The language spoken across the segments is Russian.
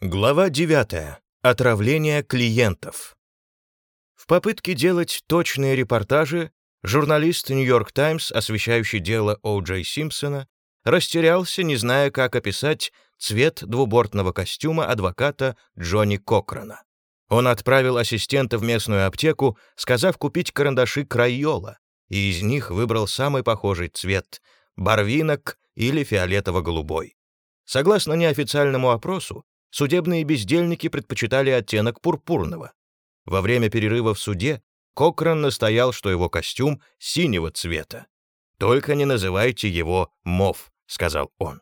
Глава 9. Отравление клиентов. В попытке делать точные репортажи журналист «Нью-Йорк Таймс», освещающий дело О. Джей Симпсона, растерялся, не зная, как описать цвет двубортного костюма адвоката Джонни Кокрона. Он отправил ассистента в местную аптеку, сказав купить карандаши Крайола, и из них выбрал самый похожий цвет — барвинок или фиолетово-голубой. Согласно неофициальному опросу, судебные бездельники предпочитали оттенок пурпурного. Во время перерыва в суде Кокран настоял, что его костюм синего цвета. «Только не называйте его МОВ», — сказал он.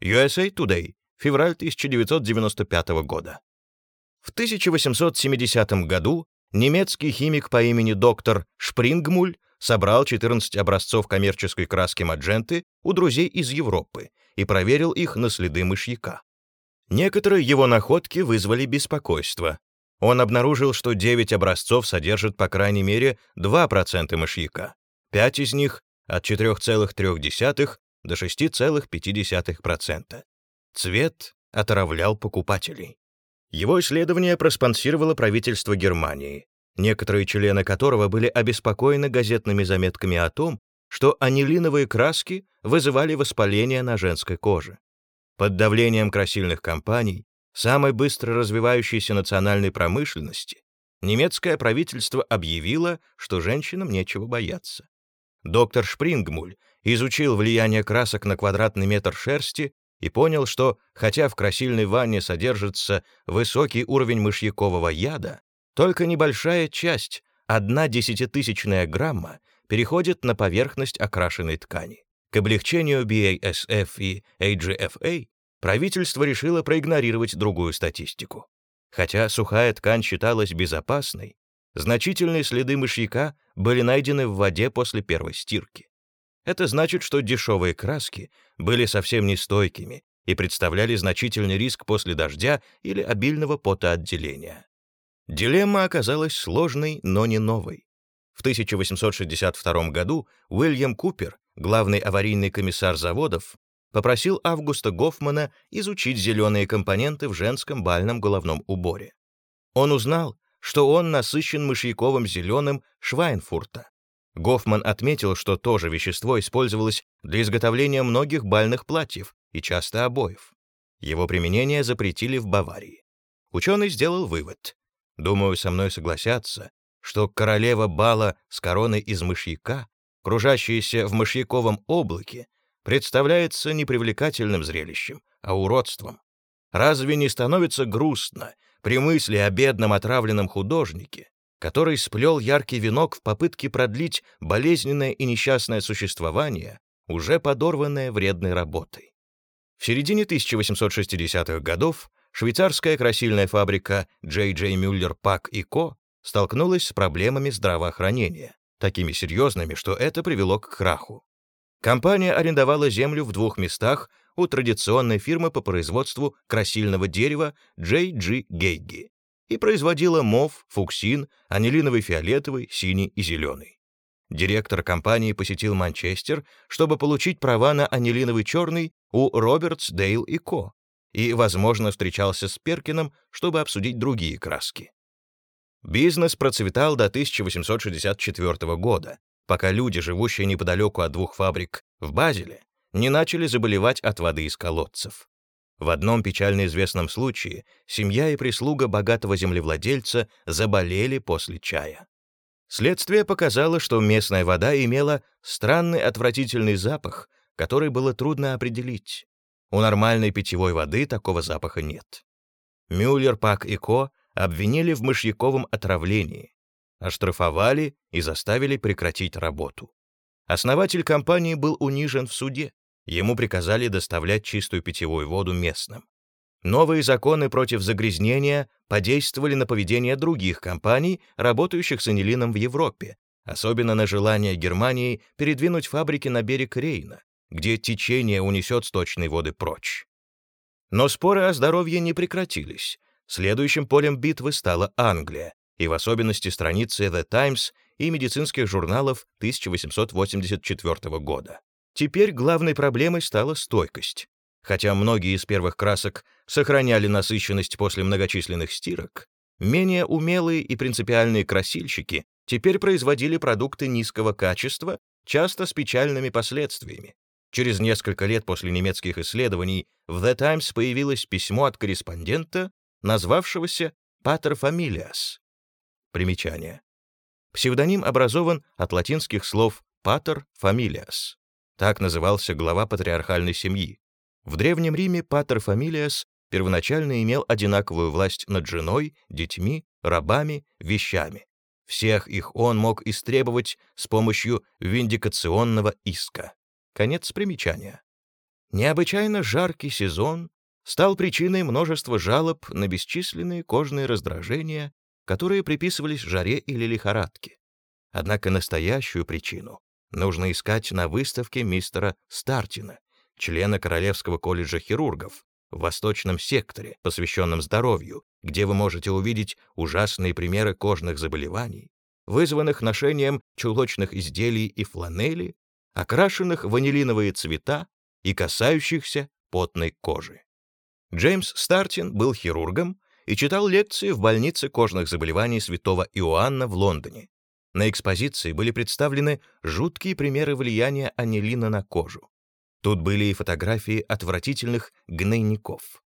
USA Today, февраль 1995 года. В 1870 году немецкий химик по имени доктор Шпрингмуль собрал 14 образцов коммерческой краски мадженты у друзей из Европы и проверил их на следы мышьяка. Некоторые его находки вызвали беспокойство. Он обнаружил, что 9 образцов содержат по крайней мере 2% мышьяка, 5 из них от 4,3 до 6,5%. Цвет отравлял покупателей. Его исследование проспонсировало правительство Германии, некоторые члены которого были обеспокоены газетными заметками о том, что анилиновые краски вызывали воспаление на женской коже. Под давлением красильных компаний, самой быстро развивающейся национальной промышленности, немецкое правительство объявило, что женщинам нечего бояться. Доктор Шпрингмуль изучил влияние красок на квадратный метр шерсти и понял, что, хотя в красильной ванне содержится высокий уровень мышьякового яда, только небольшая часть, одна десятитысячная грамма, переходит на поверхность окрашенной ткани. К облегчению BASF и AGFA правительство решило проигнорировать другую статистику. Хотя сухая ткань считалась безопасной, значительные следы мышьяка были найдены в воде после первой стирки. Это значит, что дешевые краски были совсем нестойкими и представляли значительный риск после дождя или обильного потоотделения. Дилемма оказалась сложной, но не новой. В 1862 году Уильям Купер, главный аварийный комиссар заводов, попросил Августа Гофмана изучить зеленые компоненты в женском бальном головном уборе. Он узнал, что он насыщен мышьяковым зеленым Швайнфурта. Гофман отметил, что то же вещество использовалось для изготовления многих бальных платьев и часто обоев. Его применение запретили в Баварии. Ученый сделал вывод. Думаю, со мной согласятся, что королева бала с короной из мышьяка, кружащаяся в мышьяковом облаке, представляется непривлекательным зрелищем, а уродством. Разве не становится грустно при мысли о бедном отравленном художнике, который сплел яркий венок в попытке продлить болезненное и несчастное существование, уже подорванное вредной работой? В середине 1860-х годов швейцарская красильная фабрика J.J. J. Müller Pack Co столкнулась с проблемами здравоохранения, такими серьезными, что это привело к краху. Компания арендовала землю в двух местах у традиционной фирмы по производству красильного дерева J.G. Geigy и производила мов, фуксин, анилиновый фиолетовый, синий и зеленый. Директор компании посетил Манчестер, чтобы получить права на анилиновый черный у Робертс, Дейл и Ко, и, возможно, встречался с Перкином, чтобы обсудить другие краски. Бизнес процветал до 1864 года, пока люди, живущие неподалеку от двух фабрик в Базеле, не начали заболевать от воды из колодцев. В одном печально известном случае семья и прислуга богатого землевладельца заболели после чая. Следствие показало, что местная вода имела странный отвратительный запах, который было трудно определить. У нормальной питьевой воды такого запаха нет. Мюллер, Пак и Ко обвинили в мышьяковом отравлении, оштрафовали и заставили прекратить работу. Основатель компании был унижен в суде. Ему приказали доставлять чистую питьевую воду местным. Новые законы против загрязнения подействовали на поведение других компаний, работающих с анилином в Европе, особенно на желание Германии передвинуть фабрики на берег Рейна, где течение унесет сточные воды прочь. Но споры о здоровье не прекратились. Следующим полем битвы стала Англия, и в особенности страницы The Times и медицинских журналов 1884 года. Теперь главной проблемой стала стойкость. Хотя многие из первых красок сохраняли насыщенность после многочисленных стирок, менее умелые и принципиальные красильщики теперь производили продукты низкого качества, часто с печальными последствиями. Через несколько лет после немецких исследований в The Times появилось письмо от корреспондента, назвавшегося «Патер Фамилиас». Примечание. Псевдоним образован от латинских слов «pater familias». Так назывался глава патриархальной семьи. В Древнем Риме патер фамилиас первоначально имел одинаковую власть над женой, детьми, рабами, вещами. Всех их он мог истребовать с помощью виндикационного иска. Конец примечания. Необычайно жаркий сезон стал причиной множества жалоб на бесчисленные кожные раздражения, которые приписывались жаре или лихорадке. Однако настоящую причину нужно искать на выставке мистера Стартина, члена Королевского колледжа хирургов, в восточном секторе, посвященном здоровью, где вы можете увидеть ужасные примеры кожных заболеваний, вызванных ношением чулочных изделий и фланели, окрашенных ванилиновые цвета и касающихся потной кожи. Джеймс Стартин был хирургом и читал лекции в больнице кожных заболеваний святого Иоанна в Лондоне. На экспозиции были представлены жуткие примеры влияния анилина на кожу. Тут были и фотографии отвратительных гнойников.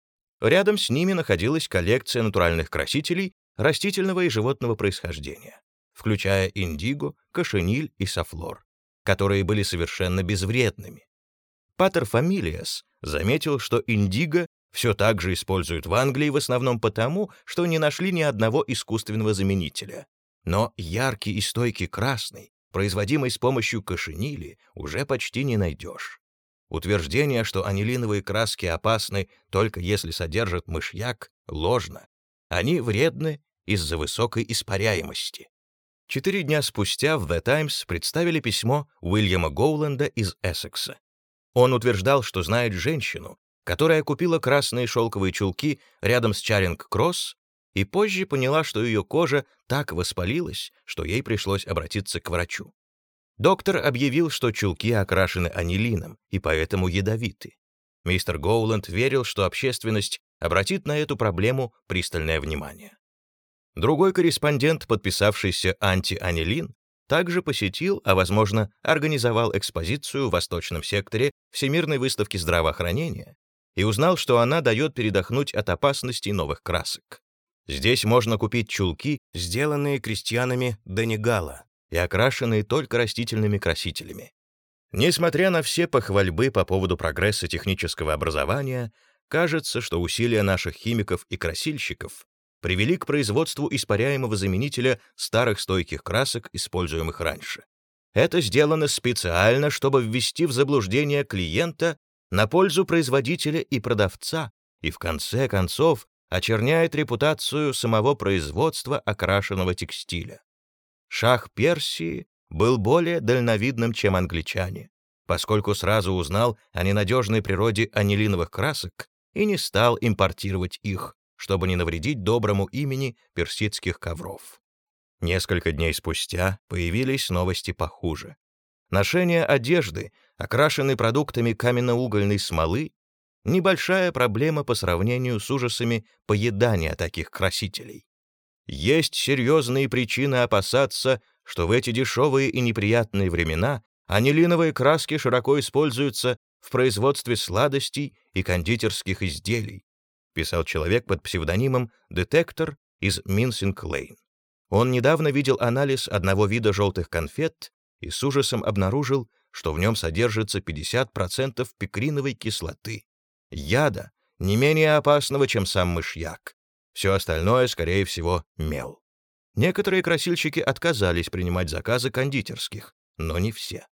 Рядом с ними находилась коллекция натуральных красителей растительного и животного происхождения, включая индиго, кошениль и софлор которые были совершенно безвредными. Патер Фамилиас заметил, что индиго все так же используют в Англии в основном потому, что не нашли ни одного искусственного заменителя. Но яркий и стойкий красный, производимый с помощью кошенили, уже почти не найдешь. Утверждение, что анилиновые краски опасны только если содержат мышьяк, ложно. Они вредны из-за высокой испаряемости. Четыре дня спустя в The Times представили письмо Уильяма Гоуленда из Эссекса. Он утверждал, что знает женщину, которая купила красные шелковые чулки рядом с Чаринг-Кросс и позже поняла, что ее кожа так воспалилась, что ей пришлось обратиться к врачу. Доктор объявил, что чулки окрашены анилином и поэтому ядовиты. Мистер Гоуленд верил, что общественность обратит на эту проблему пристальное внимание. Другой корреспондент, подписавшийся антианилин, также посетил, а, возможно, организовал экспозицию в восточном секторе Всемирной выставки здравоохранения и узнал, что она дает передохнуть от опасностей новых красок. Здесь можно купить чулки, сделанные крестьянами Денигала и окрашенные только растительными красителями. Несмотря на все похвальбы по поводу прогресса технического образования, кажется, что усилия наших химиков и красильщиков привели к производству испаряемого заменителя старых стойких красок, используемых раньше. Это сделано специально, чтобы ввести в заблуждение клиента на пользу производителя и продавца, и в конце концов очерняет репутацию самого производства окрашенного текстиля. Шах Персии был более дальновидным, чем англичане, поскольку сразу узнал о ненадежной природе анилиновых красок и не стал импортировать их, чтобы не навредить доброму имени персидских ковров. Несколько дней спустя появились новости похуже. Ношение одежды, окрашенной продуктами каменноугольной смолы, небольшая проблема по сравнению с ужасами поедания таких красителей. Есть серьезные причины опасаться, что в эти дешевые и неприятные времена анилиновые краски широко используются в производстве сладостей и кондитерских изделий, писал человек под псевдонимом «Детектор» из Минсинг-Лейн. Он недавно видел анализ одного вида желтых конфет и с ужасом обнаружил, что в нем содержится 50% пикриновой кислоты, яда, не менее опасного, чем сам мышьяк. Все остальное, скорее всего, мел. Некоторые красильщики отказались принимать заказы кондитерских, но не все.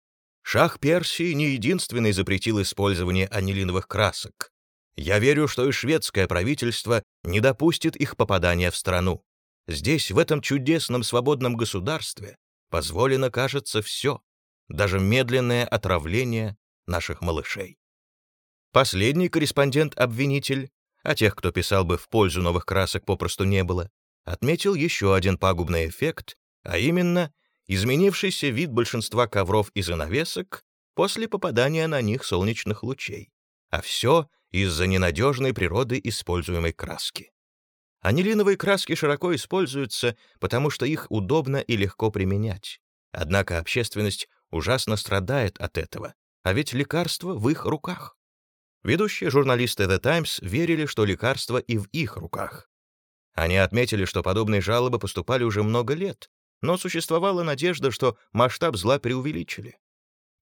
Шах Персии не единственный запретил использование анилиновых красок. Я верю, что и шведское правительство не допустит их попадания в страну. Здесь, в этом чудесном свободном государстве, позволено, кажется, все, даже медленное отравление наших малышей. Последний корреспондент-обвинитель, а тех, кто писал бы в пользу новых красок, попросту не было, отметил еще один пагубный эффект, а именно изменившийся вид большинства ковров и занавесок после попадания на них солнечных лучей. А все из-за ненадежной природы используемой краски. Анилиновые краски широко используются, потому что их удобно и легко применять. Однако общественность ужасно страдает от этого, а ведь лекарство в их руках. Ведущие журналисты The Times верили, что лекарство и в их руках. Они отметили, что подобные жалобы поступали уже много лет, но существовала надежда, что масштаб зла преувеличили.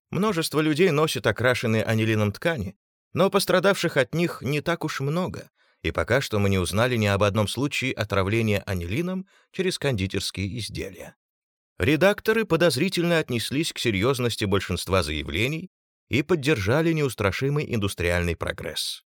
Множество людей носят окрашенные анилином ткани, но пострадавших от них не так уж много, и пока что мы не узнали ни об одном случае отравления анилином через кондитерские изделия. Редакторы подозрительно отнеслись к серьезности большинства заявлений и поддержали неустрашимый индустриальный прогресс.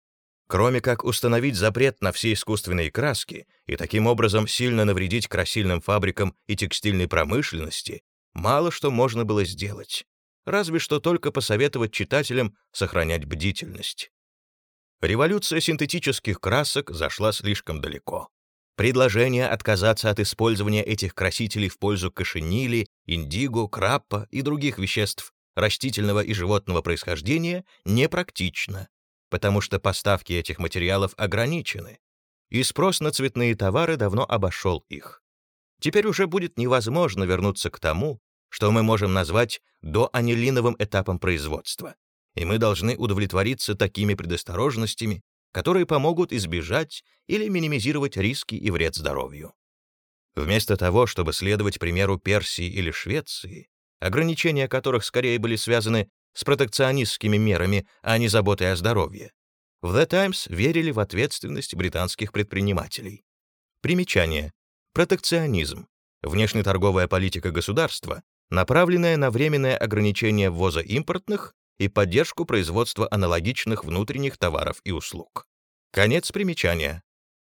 Кроме как установить запрет на все искусственные краски и таким образом сильно навредить красильным фабрикам и текстильной промышленности, мало что можно было сделать, разве что только посоветовать читателям сохранять бдительность. Революция синтетических красок зашла слишком далеко. Предложение отказаться от использования этих красителей в пользу кошенили, индиго, краппа и других веществ растительного и животного происхождения непрактично, потому что поставки этих материалов ограничены, и спрос на цветные товары давно обошел их. Теперь уже будет невозможно вернуться к тому, что мы можем назвать доанилиновым этапом производства, и мы должны удовлетвориться такими предосторожностями, которые помогут избежать или минимизировать риски и вред здоровью. Вместо того, чтобы следовать примеру Персии или Швеции, ограничения которых скорее были связаны с протекционистскими мерами, а не заботой о здоровье, в The Times верили в ответственность британских предпринимателей. Примечание. Протекционизм. Внешнеторговая политика государства, направленная на временное ограничение ввоза импортных и поддержку производства аналогичных внутренних товаров и услуг. Конец примечания.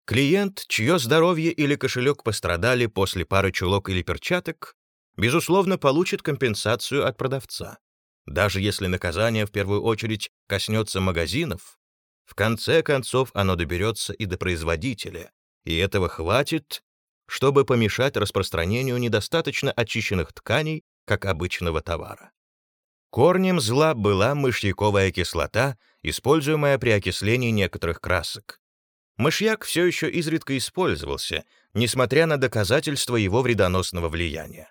Клиент, чье здоровье или кошелек пострадали после пары чулок или перчаток, безусловно, получит компенсацию от продавца. Даже если наказание в первую очередь коснется магазинов, в конце концов оно доберется и до производителя, и этого хватит, чтобы помешать распространению недостаточно очищенных тканей как обычного товара. Корнем зла была мышьяковая кислота, используемая при окислении некоторых красок. Мышьяк все еще изредка использовался, несмотря на доказательства его вредоносного влияния.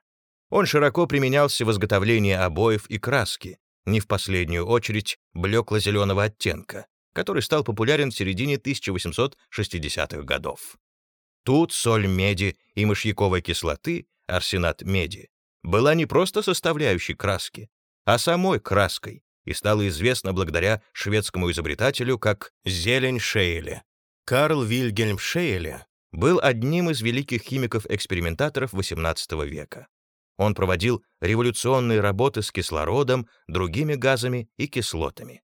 Он широко применялся в изготовлении обоев и краски, не в последнюю очередь блекло-зеленого оттенка, который стал популярен в середине 1860-х годов. Тут соль меди и мышьяковой кислоты, арсенат меди, была не просто составляющей краски, а самой краской, и стало известно благодаря шведскому изобретателю как «зелень Шейле». Карл Вильгельм Шейле был одним из великих химиков-экспериментаторов XVIII века. Он проводил революционные работы с кислородом, другими газами и кислотами.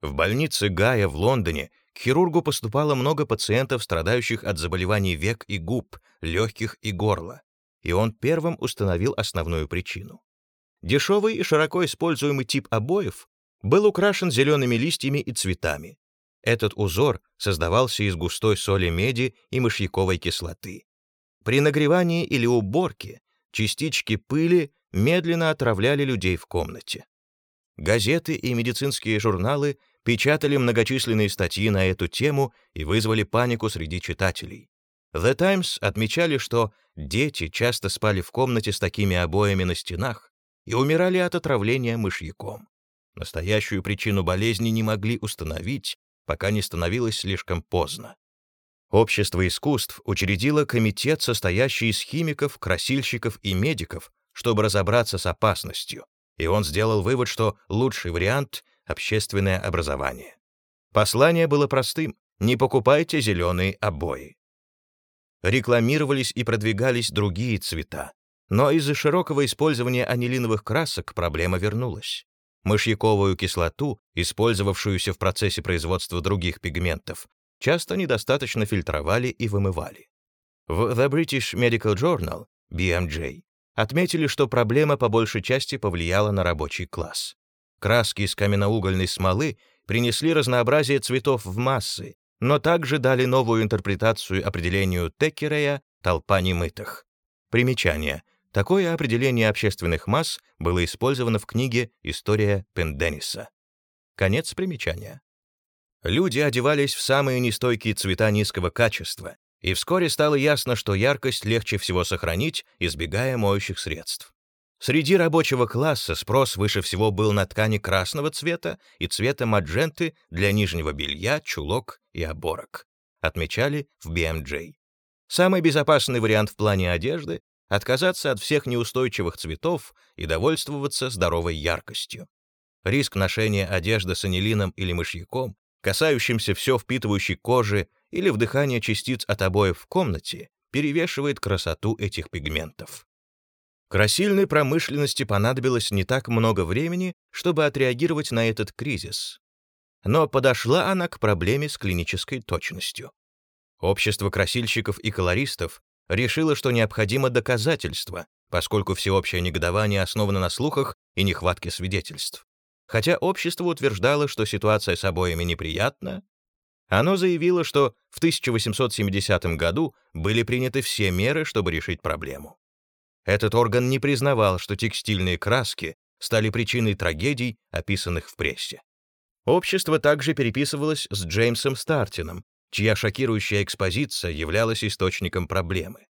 В больнице Гая в Лондоне к хирургу поступало много пациентов, страдающих от заболеваний век и губ, легких и горла, и он первым установил основную причину. Дешевый и широко используемый тип обоев был украшен зелеными листьями и цветами. Этот узор создавался из густой соли меди и мышьяковой кислоты. При нагревании или уборке частички пыли медленно отравляли людей в комнате. Газеты и медицинские журналы печатали многочисленные статьи на эту тему и вызвали панику среди читателей. The Times отмечали, что дети часто спали в комнате с такими обоями на стенах, и умирали от отравления мышьяком. Настоящую причину болезни не могли установить, пока не становилось слишком поздно. Общество искусств учредило комитет, состоящий из химиков, красильщиков и медиков, чтобы разобраться с опасностью, и он сделал вывод, что лучший вариант — общественное образование. Послание было простым — не покупайте зеленые обои. Рекламировались и продвигались другие цвета, но из-за широкого использования анилиновых красок проблема вернулась. Мышьяковую кислоту, использовавшуюся в процессе производства других пигментов, часто недостаточно фильтровали и вымывали. В The British Medical Journal, BMJ, отметили, что проблема по большей части повлияла на рабочий класс. Краски из каменноугольной смолы принесли разнообразие цветов в массы, но также дали новую интерпретацию определению Теккерея «толпа немытых». Примечание. Такое определение общественных масс было использовано в книге «История Пендениса». Конец примечания. Люди одевались в самые нестойкие цвета низкого качества, и вскоре стало ясно, что яркость легче всего сохранить, избегая моющих средств. Среди рабочего класса спрос выше всего был на ткани красного цвета и цвета мадженты для нижнего белья, чулок и оборок, отмечали в BMJ. Самый безопасный вариант в плане одежды — отказаться от всех неустойчивых цветов и довольствоваться здоровой яркостью. Риск ношения одежды с анилином или мышьяком, касающимся все впитывающей кожи или вдыхания частиц от обоев в комнате, перевешивает красоту этих пигментов. Красильной промышленности понадобилось не так много времени, чтобы отреагировать на этот кризис. Но подошла она к проблеме с клинической точностью. Общество красильщиков и колористов решило, что необходимо доказательство, поскольку всеобщее негодование основано на слухах и нехватке свидетельств. Хотя общество утверждало, что ситуация с обоями неприятна, оно заявило, что в 1870 году были приняты все меры, чтобы решить проблему. Этот орган не признавал, что текстильные краски стали причиной трагедий, описанных в прессе. Общество также переписывалось с Джеймсом Стартином, чья шокирующая экспозиция являлась источником проблемы.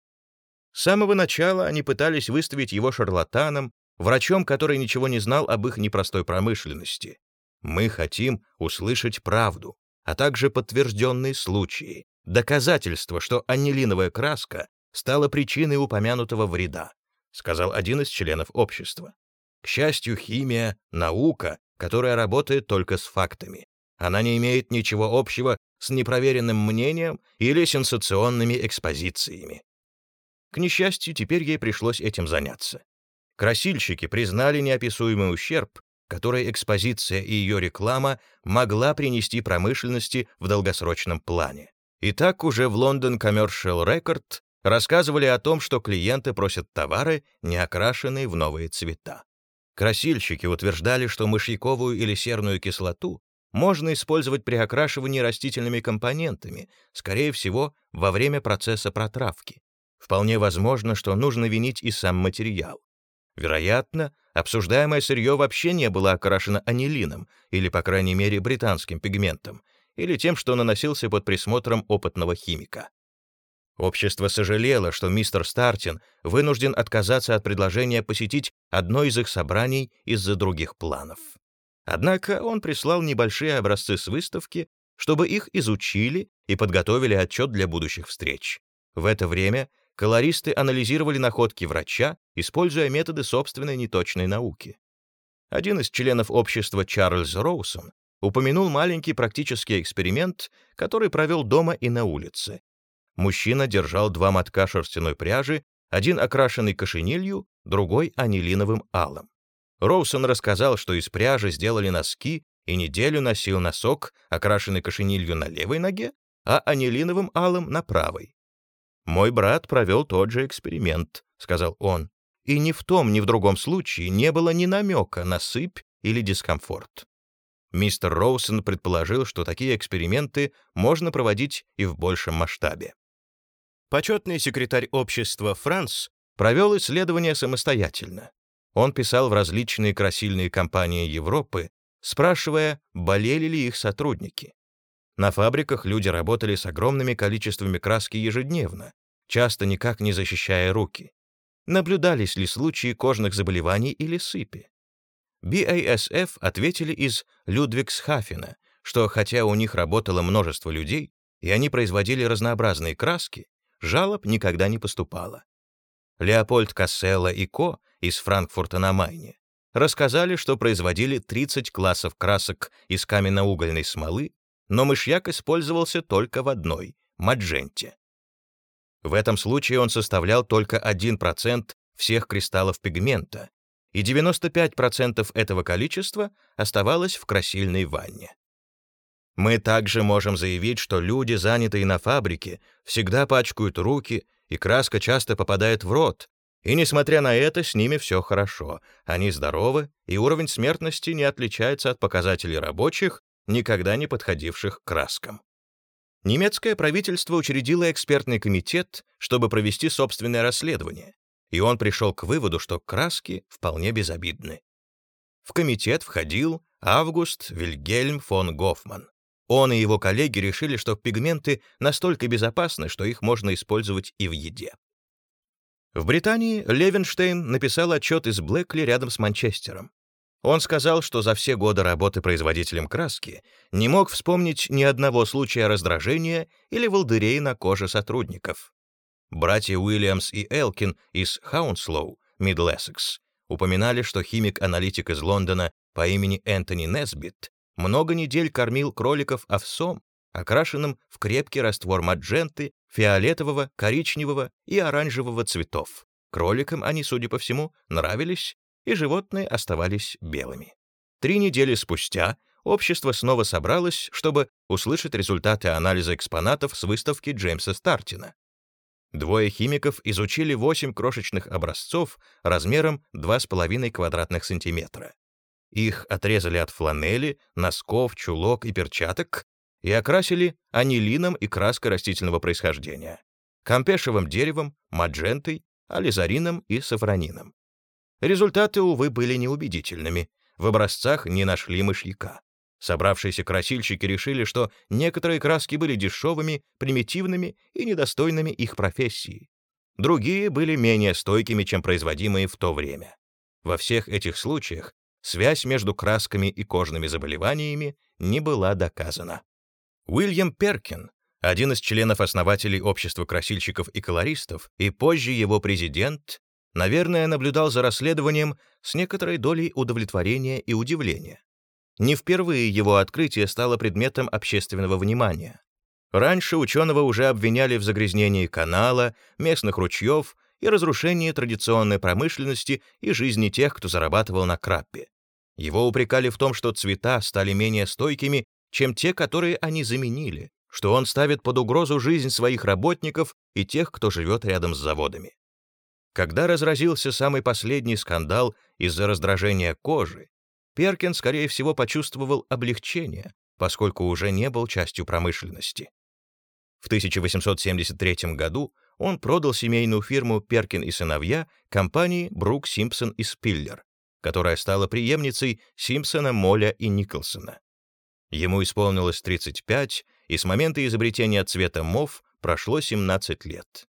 С самого начала они пытались выставить его шарлатаном, врачом, который ничего не знал об их непростой промышленности. Мы хотим услышать правду, а также подтвержденные случаи, доказательства, что анилиновая краска стала причиной упомянутого вреда. — сказал один из членов общества. К счастью, химия — наука, которая работает только с фактами. Она не имеет ничего общего с непроверенным мнением или сенсационными экспозициями. К несчастью, теперь ей пришлось этим заняться. Красильщики признали неописуемый ущерб, который экспозиция и ее реклама могла принести промышленности в долгосрочном плане. И так уже в London Commercial Record рассказывали о том, что клиенты просят товары, не окрашенные в новые цвета. Красильщики утверждали, что мышьяковую или серную кислоту можно использовать при окрашивании растительными компонентами, скорее всего, во время процесса протравки. Вполне возможно, что нужно винить и сам материал. Вероятно, обсуждаемое сырье вообще не было окрашено анилином или, по крайней мере, британским пигментом, или тем, что наносился под присмотром опытного химика. Общество сожалело, что мистер Стартин вынужден отказаться от предложения посетить одно из их собраний из-за других планов. Однако он прислал небольшие образцы с выставки, чтобы их изучили и подготовили отчет для будущих встреч. В это время колористы анализировали находки врача, используя методы собственной неточной науки. Один из членов общества Чарльз Роусон упомянул маленький практический эксперимент, который провел дома и на улице, Мужчина держал два мотка шерстяной пряжи, один окрашенный кошенилью, другой анилиновым алым. Роусон рассказал, что из пряжи сделали носки и неделю носил носок, окрашенный кошенилью на левой ноге, а анилиновым алым на правой. «Мой брат провел тот же эксперимент», — сказал он, «и ни в том, ни в другом случае не было ни намека на сыпь или дискомфорт». Мистер Роусон предположил, что такие эксперименты можно проводить и в большем масштабе. Почетный секретарь общества Франц провел исследование самостоятельно. Он писал в различные красильные компании Европы, спрашивая, болели ли их сотрудники. На фабриках люди работали с огромными количествами краски ежедневно, часто никак не защищая руки. Наблюдались ли случаи кожных заболеваний или сыпи? BASF ответили из Людвигсхафена, что хотя у них работало множество людей, и они производили разнообразные краски, жалоб никогда не поступало. Леопольд Касселла и Ко из Франкфурта на Майне рассказали, что производили 30 классов красок из каменноугольной смолы, но мышьяк использовался только в одной — мадженте. В этом случае он составлял только 1% всех кристаллов пигмента, и 95% этого количества оставалось в красильной ванне. Мы также можем заявить, что люди, занятые на фабрике, всегда пачкают руки, и краска часто попадает в рот. И несмотря на это, с ними все хорошо. Они здоровы, и уровень смертности не отличается от показателей рабочих, никогда не подходивших к краскам. Немецкое правительство учредило экспертный комитет, чтобы провести собственное расследование, и он пришел к выводу, что краски вполне безобидны. В комитет входил Август Вильгельм фон Гофман. Он и его коллеги решили, что пигменты настолько безопасны, что их можно использовать и в еде. В Британии Левенштейн написал отчет из Блэкли рядом с Манчестером. Он сказал, что за все годы работы производителем краски не мог вспомнить ни одного случая раздражения или волдырей на коже сотрудников. Братья Уильямс и Элкин из Хаунслоу, Мидлессекс, упоминали, что химик-аналитик из Лондона по имени Энтони Несбит много недель кормил кроликов овсом, окрашенным в крепкий раствор мадженты, фиолетового, коричневого и оранжевого цветов. Кроликам они, судя по всему, нравились, и животные оставались белыми. Три недели спустя общество снова собралось, чтобы услышать результаты анализа экспонатов с выставки Джеймса Стартина. Двое химиков изучили восемь крошечных образцов размером 2,5 квадратных сантиметра. Их отрезали от фланели, носков, чулок и перчаток и окрасили анилином и краской растительного происхождения, кампешевым деревом, маджентой, ализарином и сафранином. Результаты, увы, были неубедительными. В образцах не нашли мышьяка. Собравшиеся красильщики решили, что некоторые краски были дешевыми, примитивными и недостойными их профессии. Другие были менее стойкими, чем производимые в то время. Во всех этих случаях связь между красками и кожными заболеваниями не была доказана. Уильям Перкин, один из членов-основателей Общества красильщиков и колористов и позже его президент, наверное, наблюдал за расследованием с некоторой долей удовлетворения и удивления. Не впервые его открытие стало предметом общественного внимания. Раньше ученого уже обвиняли в загрязнении канала, местных ручьев и разрушении традиционной промышленности и жизни тех, кто зарабатывал на краппе. Его упрекали в том, что цвета стали менее стойкими, чем те, которые они заменили, что он ставит под угрозу жизнь своих работников и тех, кто живет рядом с заводами. Когда разразился самый последний скандал из-за раздражения кожи, Перкин, скорее всего, почувствовал облегчение, поскольку уже не был частью промышленности. В 1873 году он продал семейную фирму «Перкин и сыновья» компании «Брук, Симпсон и Спиллер», которая стала преемницей Симпсона, Моля и Николсона. Ему исполнилось 35, и с момента изобретения цвета мов прошло 17 лет.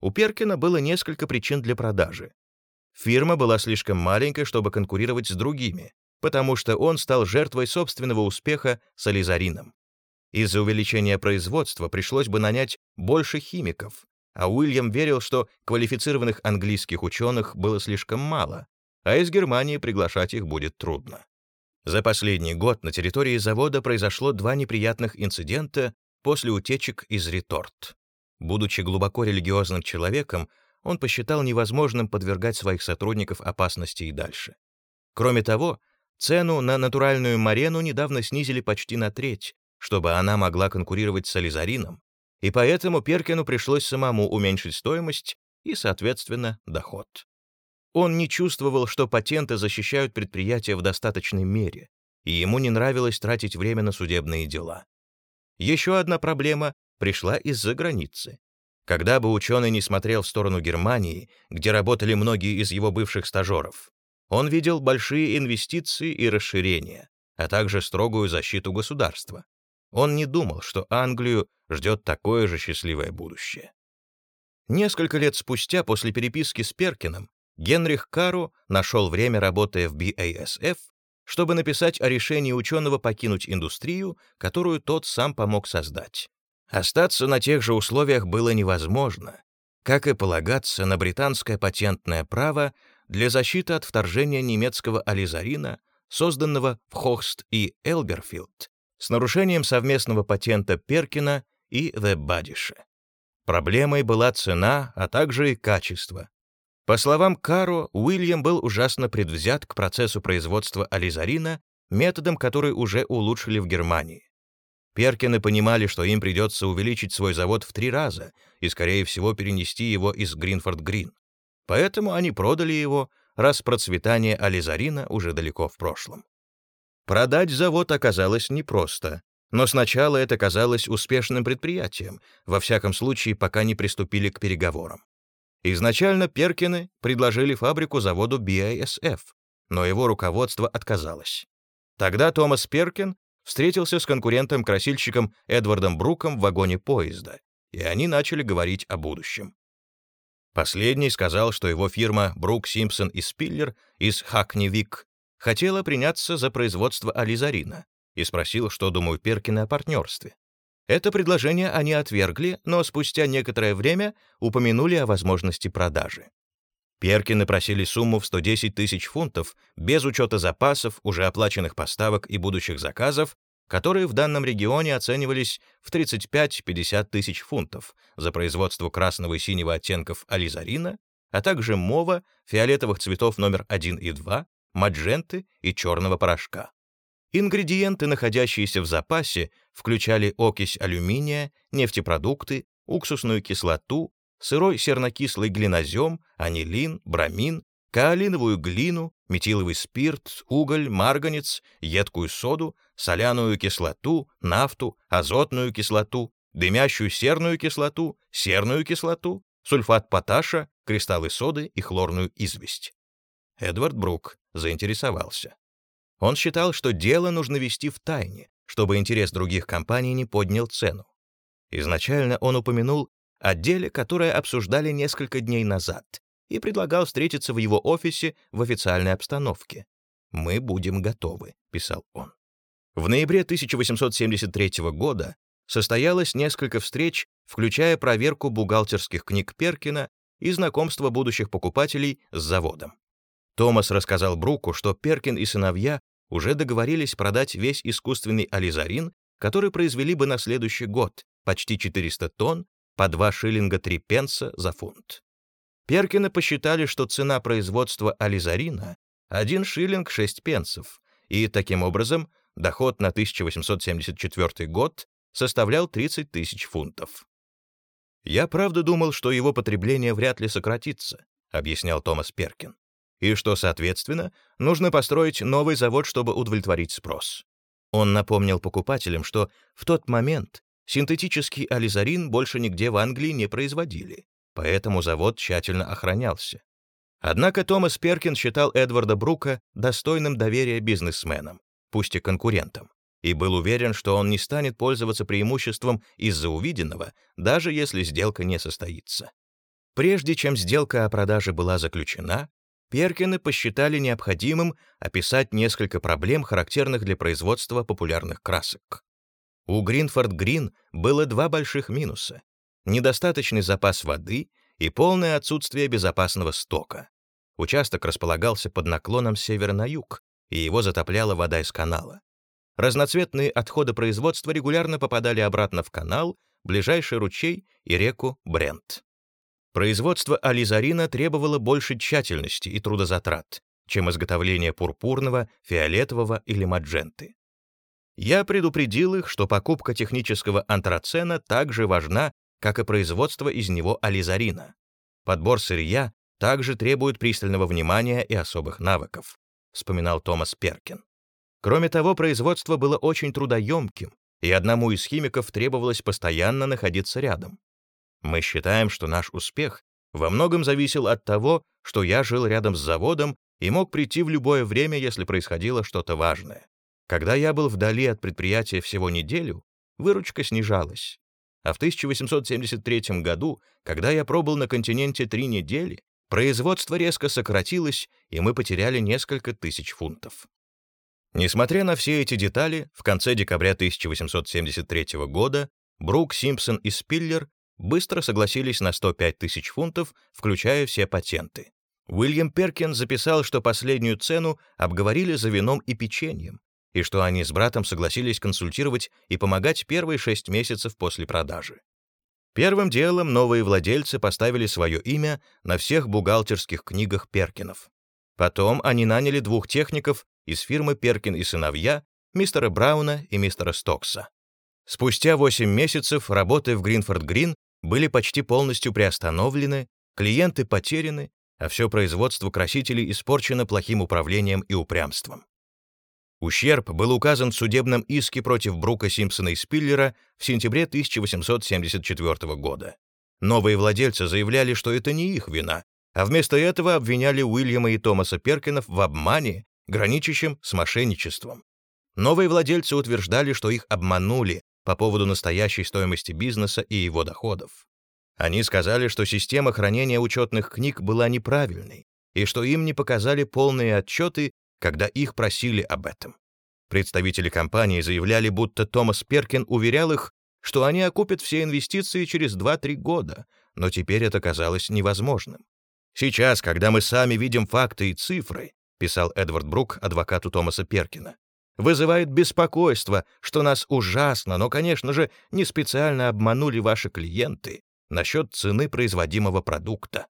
У Перкина было несколько причин для продажи. Фирма была слишком маленькой, чтобы конкурировать с другими, потому что он стал жертвой собственного успеха с ализарином. Из-за увеличения производства пришлось бы нанять больше химиков, а Уильям верил, что квалифицированных английских ученых было слишком мало, а из Германии приглашать их будет трудно. За последний год на территории завода произошло два неприятных инцидента после утечек из реторт. Будучи глубоко религиозным человеком, он посчитал невозможным подвергать своих сотрудников опасности и дальше. Кроме того, цену на натуральную марену недавно снизили почти на треть, чтобы она могла конкурировать с ализарином, и поэтому Перкину пришлось самому уменьшить стоимость и, соответственно, доход. Он не чувствовал, что патенты защищают предприятия в достаточной мере, и ему не нравилось тратить время на судебные дела. Еще одна проблема пришла из-за границы. Когда бы ученый не смотрел в сторону Германии, где работали многие из его бывших стажеров, он видел большие инвестиции и расширения, а также строгую защиту государства. Он не думал, что Англию ждет такое же счастливое будущее. Несколько лет спустя, после переписки с Перкиным, Генрих Кару нашел время, работая в BASF, чтобы написать о решении ученого покинуть индустрию, которую тот сам помог создать. Остаться на тех же условиях было невозможно, как и полагаться на британское патентное право для защиты от вторжения немецкого ализарина, созданного в Хохст и Элберфилд, с нарушением совместного патента Перкина и Веббадиша. Проблемой была цена, а также и качество, по словам Каро, Уильям был ужасно предвзят к процессу производства ализарина, методом который уже улучшили в Германии. Перкины понимали, что им придется увеличить свой завод в три раза и, скорее всего, перенести его из Гринфорд-Грин. Поэтому они продали его, раз процветание ализарина уже далеко в прошлом. Продать завод оказалось непросто, но сначала это казалось успешным предприятием, во всяком случае, пока не приступили к переговорам. Изначально Перкины предложили фабрику заводу BASF, но его руководство отказалось. Тогда Томас Перкин встретился с конкурентом-красильщиком Эдвардом Бруком в вагоне поезда, и они начали говорить о будущем. Последний сказал, что его фирма Брук, Симпсон и Спиллер из Хакни-Вик хотела приняться за производство ализарина и спросил, что думают Перкины о партнерстве. Это предложение они отвергли, но спустя некоторое время упомянули о возможности продажи. Перкины просили сумму в 110 тысяч фунтов без учета запасов, уже оплаченных поставок и будущих заказов, которые в данном регионе оценивались в 35-50 тысяч фунтов за производство красного и синего оттенков ализарина, а также мова, фиолетовых цветов номер 1 и 2, мадженты и черного порошка. Ингредиенты, находящиеся в запасе, включали окись алюминия, нефтепродукты, уксусную кислоту, сырой сернокислый глинозем, анилин, бромин, каолиновую глину, метиловый спирт, уголь, марганец, едкую соду, соляную кислоту, нафту, азотную кислоту, дымящую серную кислоту, серную кислоту, сульфат поташа, кристаллы соды и хлорную известь. Эдвард Брук заинтересовался. Он считал, что дело нужно вести в тайне, чтобы интерес других компаний не поднял цену. Изначально он упомянул о деле, которое обсуждали несколько дней назад, и предлагал встретиться в его офисе в официальной обстановке. «Мы будем готовы», — писал он. В ноябре 1873 года состоялось несколько встреч, включая проверку бухгалтерских книг Перкина и знакомство будущих покупателей с заводом. Томас рассказал Бруку, что Перкин и сыновья уже договорились продать весь искусственный ализарин, который произвели бы на следующий год, почти 400 тонн, по 2 шиллинга 3 пенса за фунт. Перкины посчитали, что цена производства ализарина — 1 шиллинг 6 пенсов, и таким образом доход на 1874 год составлял 30 тысяч фунтов. «Я правда думал, что его потребление вряд ли сократится», — объяснял Томас Перкин, «и что, соответственно, нужно построить новый завод, чтобы удовлетворить спрос». Он напомнил покупателям, что в тот момент синтетический ализарин больше нигде в Англии не производили, поэтому завод тщательно охранялся. Однако Томас Перкин считал Эдварда Брука достойным доверия бизнесменом, пусть и конкурентом, и был уверен, что он не станет пользоваться преимуществом из-за увиденного, даже если сделка не состоится. Прежде чем сделка о продаже была заключена, Перкины посчитали необходимым описать несколько проблем, характерных для производства популярных красок. У Гринфорд Грин было два больших минуса недостаточный запас воды и полное отсутствие безопасного стока. Участок располагался под наклоном севера на юг, и его затопляла вода из канала. Разноцветные отходы производства регулярно попадали обратно в канал, ближайший ручей и реку Брент. Производство ализарина требовало больше тщательности и трудозатрат, чем изготовление пурпурного, фиолетового или мадженты. Я предупредил их, что покупка технического антрацена также важна, как и производство из него ализарина. Подбор сырья также требует пристального внимания и особых навыков, вспоминал Томас Перкин. Кроме того, производство было очень трудоемким, и одному из химиков требовалось постоянно находиться рядом. Мы считаем, что наш успех во многом зависел от того, что я жил рядом с заводом и мог прийти в любое время, если происходило что-то важное. Когда я был вдали от предприятия всего неделю, выручка снижалась, а в 1873 году, когда я пробыл на континенте три недели, производство резко сократилось, и мы потеряли несколько тысяч фунтов. Несмотря на все эти детали, в конце декабря 1873 года Брук, Симпсон и Спиллер быстро согласились на 105 тысяч фунтов, включая все патенты. Уильям Перкин записал, что последнюю цену обговорили за вином и печеньем, и что они с братом согласились консультировать и помогать первые шесть месяцев после продажи. Первым делом новые владельцы поставили свое имя на всех бухгалтерских книгах Перкинов. Потом они наняли двух техников из фирмы Перкин и сыновья, мистера Брауна и мистера Стокса. Спустя 8 месяцев работы в Гринфорд-Грин были почти полностью приостановлены, клиенты потеряны, а все производство красителей испорчено плохим управлением и упрямством. Ущерб был указан в судебном иске против Брука, Симпсона и Спиллера в сентябре 1874 года. Новые владельцы заявляли, что это не их вина, а вместо этого обвиняли Уильяма и Томаса Перкинов в обмане, граничащем с мошенничеством. Новые владельцы утверждали, что их обманули по поводу настоящей стоимости бизнеса и его доходов. Они сказали, что система хранения учетных книг была неправильной и что им не показали полные отчеты, когда их просили об этом. Представители компании заявляли, будто Томас Перкин уверял их, что они окупят все инвестиции через 2-3 года, но теперь это казалось невозможным. «Сейчас, когда мы сами видим факты и цифры», писал Эдвард Брук адвокату Томаса Перкина, вызывает беспокойство, что нас ужасно, но, конечно же, не специально обманули ваши клиенты насчет цены производимого продукта.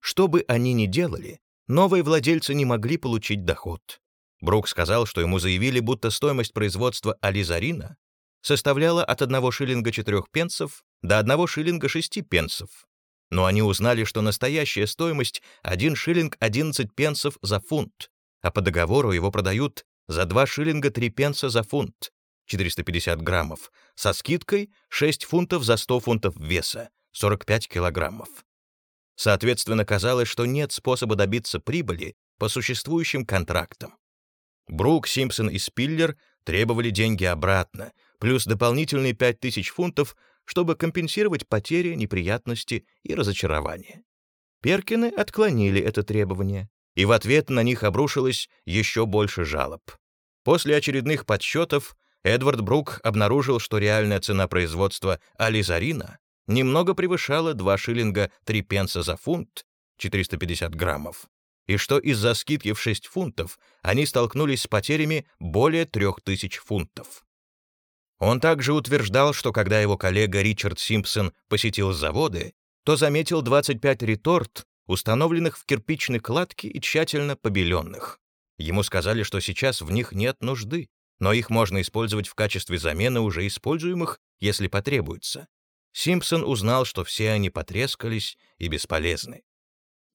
Что бы они ни делали, новые владельцы не могли получить доход. Брук сказал, что ему заявили, будто стоимость производства ализарина составляла от 1 шиллинга 4 пенсов до 1 шиллинга 6 пенсов. Но они узнали, что настоящая стоимость 1 шиллинг 11 пенсов за фунт, а по договору его продают за 2 шиллинга 3 пенса за фунт, 450 граммов, со скидкой 6 фунтов за 100 фунтов веса, 45 килограммов. Соответственно, казалось, что нет способа добиться прибыли по существующим контрактам. Брук, Симпсон и Спиллер требовали деньги обратно, плюс дополнительные 5000 фунтов, чтобы компенсировать потери, неприятности и разочарования. Перкины отклонили это требование, и в ответ на них обрушилось еще больше жалоб. После очередных подсчетов Эдвард Брук обнаружил, что реальная цена производства ализарина немного превышала 2 шиллинга 3 пенса за фунт, 450 граммов, и что из-за скидки в 6 фунтов они столкнулись с потерями более 3000 фунтов. Он также утверждал, что когда его коллега Ричард Симпсон посетил заводы, то заметил 25 реторт, установленных в кирпичной кладке и тщательно побеленных. Ему сказали, что сейчас в них нет нужды, но их можно использовать в качестве замены уже используемых, если потребуется. Симпсон узнал, что все они потрескались и бесполезны.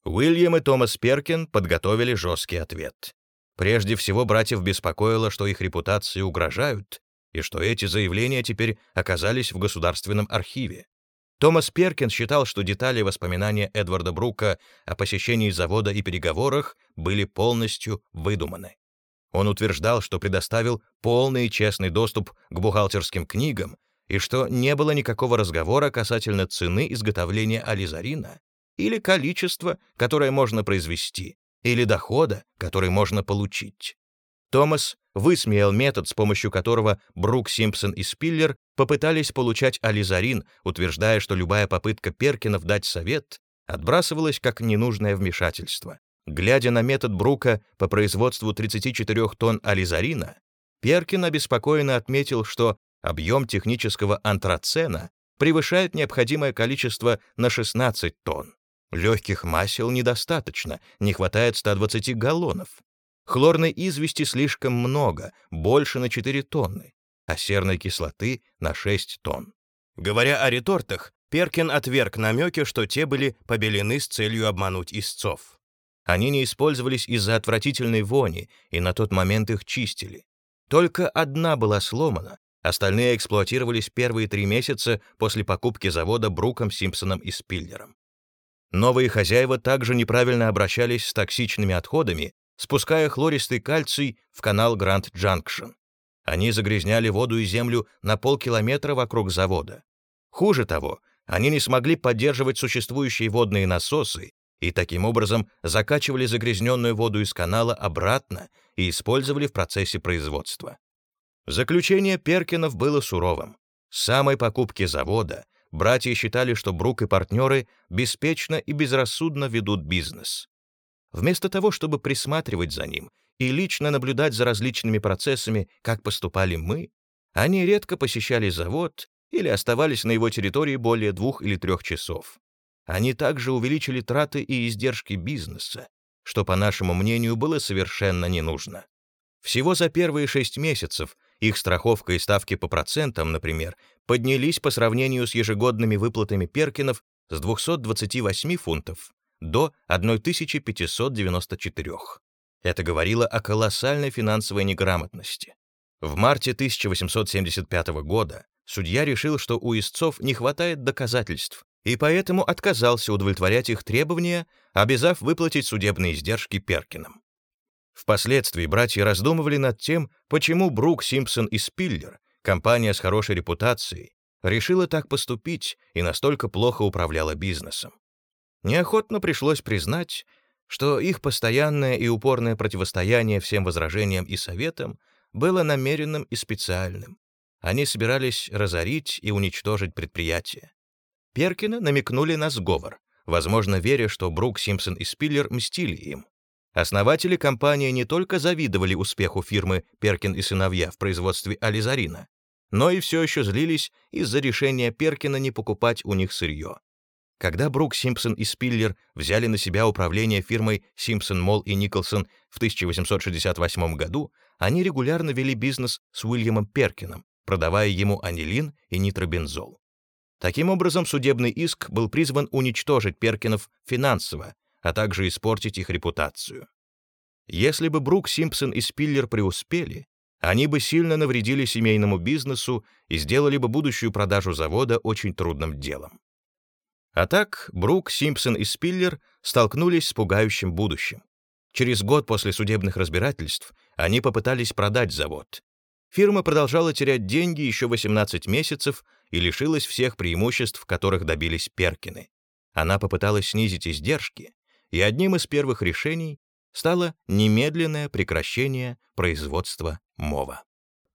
Уильям и Томас Перкин подготовили жесткий ответ. Прежде всего, братьев беспокоило, что их репутации угрожают, и что эти заявления теперь оказались в государственном архиве. Томас Перкин считал, что детали воспоминания Эдварда Брука о посещении завода и переговорах были полностью выдуманы. Он утверждал, что предоставил полный и честный доступ к бухгалтерским книгам и что не было никакого разговора касательно цены изготовления ализарина или количества, которое можно произвести, или дохода, который можно получить. Томас высмеял метод, с помощью которого Брук, Симпсон и Спиллер попытались получать ализарин, утверждая, что любая попытка Перкинов дать совет отбрасывалась как ненужное вмешательство. Глядя на метод Брука по производству 34 тонн ализарина, Перкин обеспокоенно отметил, что объем технического антрацена превышает необходимое количество на 16 тонн. Легких масел недостаточно, не хватает 120 галлонов. Хлорной извести слишком много, больше на 4 тонны, а серной кислоты на 6 тонн. Говоря о ретортах, Перкин отверг намеки, что те были побелены с целью обмануть истцов. Они не использовались из-за отвратительной вони, и на тот момент их чистили. Только одна была сломана, остальные эксплуатировались первые три месяца после покупки завода Бруком, Симпсоном и Спиллером. Новые хозяева также неправильно обращались с токсичными отходами, спуская хлористый кальций в канал Гранд Джанкшн. Они загрязняли воду и землю на полкилометра вокруг завода. Хуже того, они не смогли поддерживать существующие водные насосы и таким образом закачивали загрязненную воду из канала обратно и использовали в процессе производства. Заключение Перкинов было суровым. С самой покупки завода братья считали, что Брук и партнеры беспечно и безрассудно ведут бизнес. Вместо того, чтобы присматривать за ним и лично наблюдать за различными процессами, как поступали мы, они редко посещали завод или оставались на его территории более двух или трех часов. Они также увеличили траты и издержки бизнеса, что, по нашему мнению, было совершенно не нужно. Всего за первые шесть месяцев их страховка и ставки по процентам, например, поднялись по сравнению с ежегодными выплатами Перкинов с 228 фунтов до 1594. Это говорило о колоссальной финансовой неграмотности. В марте 1875 года судья решил, что у истцов не хватает доказательств, и поэтому отказался удовлетворять их требования, обязав выплатить судебные издержки Перкинам. Впоследствии братья раздумывали над тем, почему Брук, Симпсон и Спиллер, компания с хорошей репутацией, решила так поступить и настолько плохо управляла бизнесом. Неохотно пришлось признать, что их постоянное и упорное противостояние всем возражениям и советам было намеренным и специальным. Они собирались разорить и уничтожить предприятие. Перкина намекнули на сговор, возможно, веря, что Брук, Симпсон и Спиллер мстили им. Основатели компании не только завидовали успеху фирмы Перкин и сыновья в производстве ализарина, но и все еще злились из-за решения Перкина не покупать у них сырье. Когда Брук, Симпсон и Спиллер взяли на себя управление фирмой Симпсон, Молл и Николсон в 1868 году, они регулярно вели бизнес с Уильямом Перкином, продавая ему анилин и нитробензол. Таким образом, судебный иск был призван уничтожить Перкинов финансово, а также испортить их репутацию. Если бы Брук, Симпсон и Спиллер преуспели, они бы сильно навредили семейному бизнесу и сделали бы будущую продажу завода очень трудным делом. А так Брук, Симпсон и Спиллер столкнулись с пугающим будущим. Через год после судебных разбирательств они попытались продать завод. Фирма продолжала терять деньги еще 18 месяцев и лишилась всех преимуществ, которых добились Перкины. Она попыталась снизить издержки, и одним из первых решений стало немедленное прекращение производства мова.